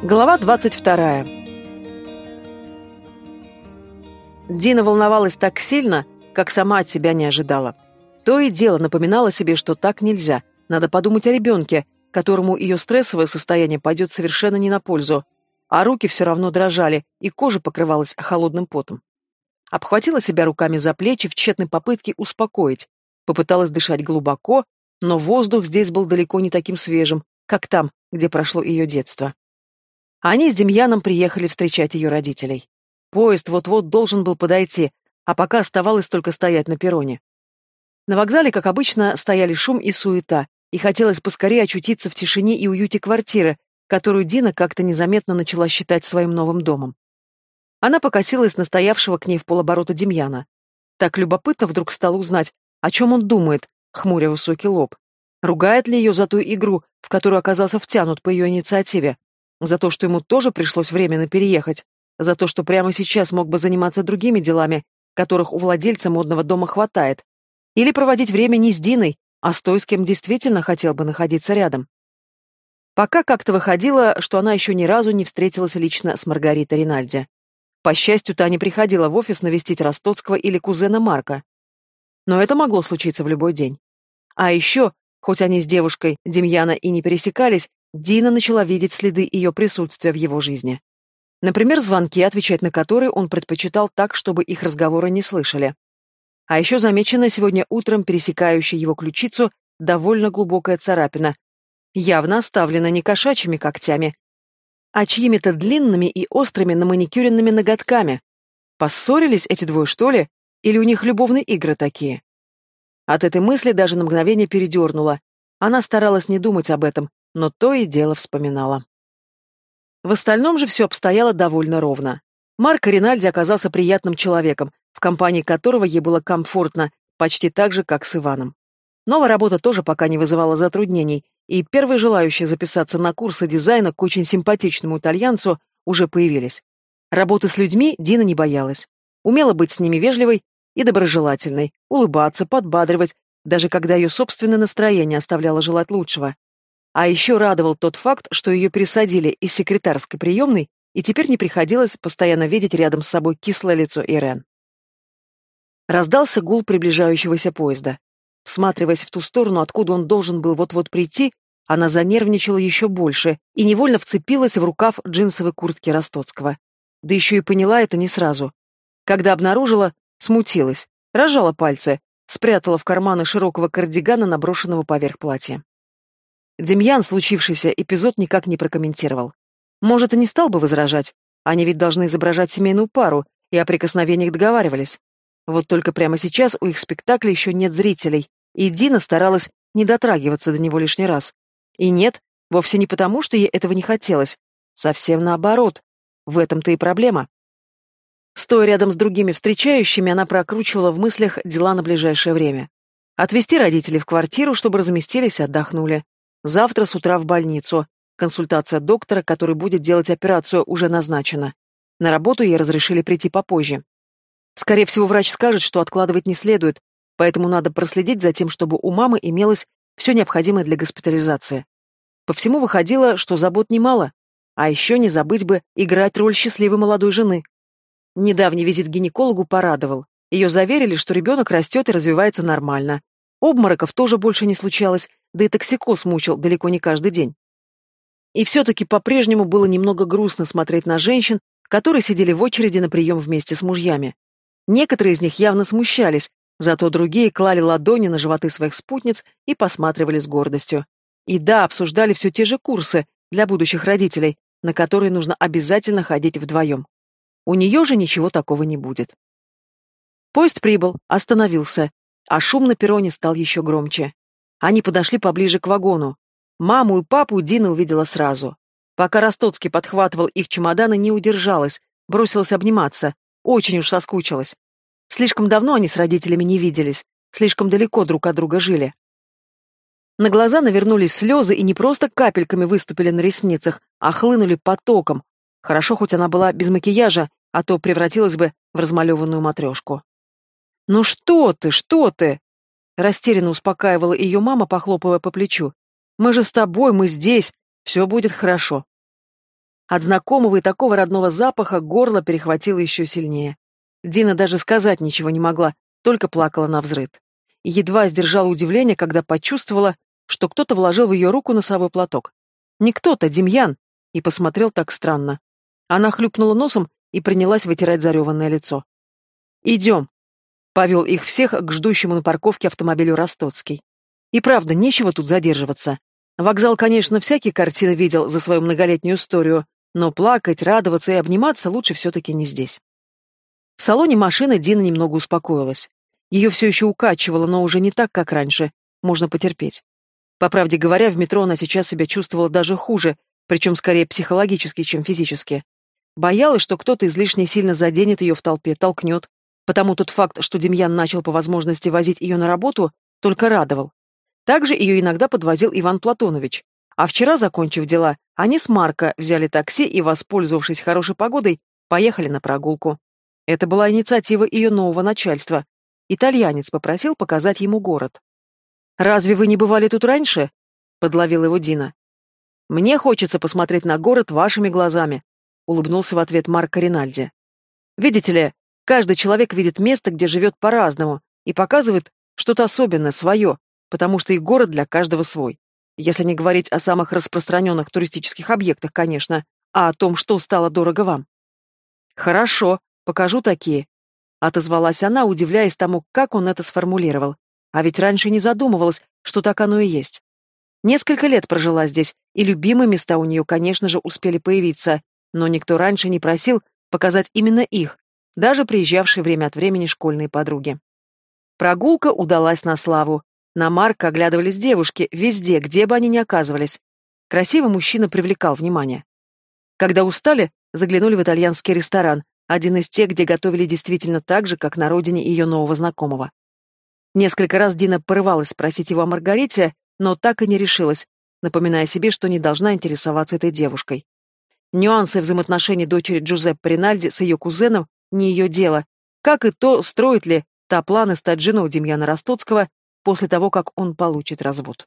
Глава 22. Дина волновалась так сильно, как сама от себя не ожидала. То и дело напоминала себе, что так нельзя. Надо подумать о ребенке, которому ее стрессовое состояние пойдет совершенно не на пользу. А руки все равно дрожали, и кожа покрывалась холодным потом. Обхватила себя руками за плечи в тщетной попытке успокоить. Попыталась дышать глубоко, но воздух здесь был далеко не таким свежим, как там, где прошло ее детство. Они с Демьяном приехали встречать ее родителей. Поезд вот-вот должен был подойти, а пока оставалось только стоять на перроне. На вокзале, как обычно, стояли шум и суета, и хотелось поскорее очутиться в тишине и уюте квартиры, которую Дина как-то незаметно начала считать своим новым домом. Она покосилась на стоявшего к ней в полоборота Демьяна. Так любопытно вдруг стало узнать, о чем он думает, хмуря высокий лоб. Ругает ли ее за ту игру, в которую оказался втянут по ее инициативе? За то, что ему тоже пришлось временно переехать. За то, что прямо сейчас мог бы заниматься другими делами, которых у владельца модного дома хватает. Или проводить время не с Диной, а с той, с кем действительно хотел бы находиться рядом. Пока как-то выходило, что она еще ни разу не встретилась лично с Маргаритой Ринальди. По счастью, та не приходила в офис навестить Ростоцкого или кузена Марка. Но это могло случиться в любой день. А еще, хоть они с девушкой Демьяна и не пересекались, Дина начала видеть следы ее присутствия в его жизни. Например, звонки, отвечать на которые он предпочитал так, чтобы их разговоры не слышали. А еще замечена сегодня утром пересекающая его ключицу довольно глубокая царапина, явно оставлена не кошачьими когтями, а чьими-то длинными и острыми наманикюренными ноготками. Поссорились эти двое, что ли? Или у них любовные игры такие? От этой мысли даже на мгновение передернула. Она старалась не думать об этом, но то и дело вспоминала. В остальном же все обстояло довольно ровно. Марк Ринальди оказался приятным человеком, в компании которого ей было комфортно, почти так же, как с Иваном. Новая работа тоже пока не вызывала затруднений, и первые желающие записаться на курсы дизайна к очень симпатичному итальянцу уже появились. Работы с людьми Дина не боялась. Умела быть с ними вежливой и доброжелательной, улыбаться, подбадривать, даже когда ее собственное настроение оставляло желать лучшего. А еще радовал тот факт, что ее пересадили из секретарской приемной, и теперь не приходилось постоянно видеть рядом с собой кислое лицо Ирен. Раздался гул приближающегося поезда. Всматриваясь в ту сторону, откуда он должен был вот-вот прийти, она занервничала еще больше и невольно вцепилась в рукав джинсовой куртки Ростоцкого. Да еще и поняла это не сразу. Когда обнаружила, смутилась, рожала пальцы, спрятала в карманы широкого кардигана, наброшенного поверх платья. Демьян случившийся эпизод никак не прокомментировал. Может, и не стал бы возражать. Они ведь должны изображать семейную пару, и о прикосновениях договаривались. Вот только прямо сейчас у их спектакля еще нет зрителей, и Дина старалась не дотрагиваться до него лишний раз. И нет, вовсе не потому, что ей этого не хотелось. Совсем наоборот. В этом-то и проблема. Стоя рядом с другими встречающими, она прокручивала в мыслях дела на ближайшее время. Отвезти родителей в квартиру, чтобы разместились и отдохнули. Завтра с утра в больницу. Консультация доктора, который будет делать операцию, уже назначена. На работу ей разрешили прийти попозже. Скорее всего, врач скажет, что откладывать не следует, поэтому надо проследить за тем, чтобы у мамы имелось все необходимое для госпитализации. По всему выходило, что забот немало, а еще не забыть бы играть роль счастливой молодой жены. Недавний визит к гинекологу порадовал. Ее заверили, что ребенок растет и развивается нормально, Обмороков тоже больше не случалось, да и токсикоз мучил далеко не каждый день. И все-таки по-прежнему было немного грустно смотреть на женщин, которые сидели в очереди на прием вместе с мужьями. Некоторые из них явно смущались, зато другие клали ладони на животы своих спутниц и посматривали с гордостью. И да, обсуждали все те же курсы для будущих родителей, на которые нужно обязательно ходить вдвоем. У нее же ничего такого не будет. Поезд прибыл, остановился, а шум на перроне стал еще громче. Они подошли поближе к вагону. Маму и папу Дина увидела сразу. Пока Ростоцкий подхватывал их чемоданы, не удержалась, бросилась обниматься. Очень уж соскучилась. Слишком давно они с родителями не виделись, слишком далеко друг от друга жили. На глаза навернулись слезы и не просто капельками выступили на ресницах, а хлынули потоком. Хорошо, хоть она была без макияжа, а то превратилась бы в размалеванную матрешку. «Ну что ты, что ты?» Растерянно успокаивала ее мама, похлопывая по плечу. «Мы же с тобой, мы здесь, все будет хорошо». От знакомого и такого родного запаха горло перехватило еще сильнее. Дина даже сказать ничего не могла, только плакала на взрыд. И едва сдержала удивление, когда почувствовала, что кто-то вложил в ее руку носовой платок. Не кто-то, Демьян, и посмотрел так странно. Она хлюпнула носом и принялась вытирать зареванное лицо. «Идем», Повел их всех к ждущему на парковке автомобилю Ростоцкий. И правда, нечего тут задерживаться. Вокзал, конечно, всякие картины видел за свою многолетнюю историю, но плакать, радоваться и обниматься лучше все-таки не здесь. В салоне машины Дина немного успокоилась. Ее все еще укачивало, но уже не так, как раньше. Можно потерпеть. По правде говоря, в метро она сейчас себя чувствовала даже хуже, причем скорее психологически, чем физически. Боялась, что кто-то излишне сильно заденет ее в толпе, толкнет, Потому тот факт, что Демьян начал по возможности возить ее на работу, только радовал. Также ее иногда подвозил Иван Платонович. А вчера, закончив дела, они с Марко взяли такси и, воспользовавшись хорошей погодой, поехали на прогулку. Это была инициатива ее нового начальства. Итальянец попросил показать ему город. «Разве вы не бывали тут раньше?» — подловил его Дина. «Мне хочется посмотреть на город вашими глазами», — улыбнулся в ответ Марко Ринальди. «Видите ли, Каждый человек видит место, где живет по-разному, и показывает что-то особенное, свое, потому что и город для каждого свой. Если не говорить о самых распространенных туристических объектах, конечно, а о том, что стало дорого вам. «Хорошо, покажу такие», — отозвалась она, удивляясь тому, как он это сформулировал. А ведь раньше не задумывалась, что так оно и есть. Несколько лет прожила здесь, и любимые места у нее, конечно же, успели появиться, но никто раньше не просил показать именно их, даже приезжавшие время от времени школьные подруги. Прогулка удалась на славу. На Марка оглядывались девушки везде, где бы они ни оказывались. Красивый мужчина привлекал внимание. Когда устали, заглянули в итальянский ресторан, один из тех, где готовили действительно так же, как на родине ее нового знакомого. Несколько раз Дина порывалась спросить его о Маргарите, но так и не решилась, напоминая себе, что не должна интересоваться этой девушкой. Нюансы взаимоотношений дочери Джузеппе Ринальди с ее кузеном не ее дело, как и то, строит ли та планы стать женой Демьяна Ростоцкого после того, как он получит развод.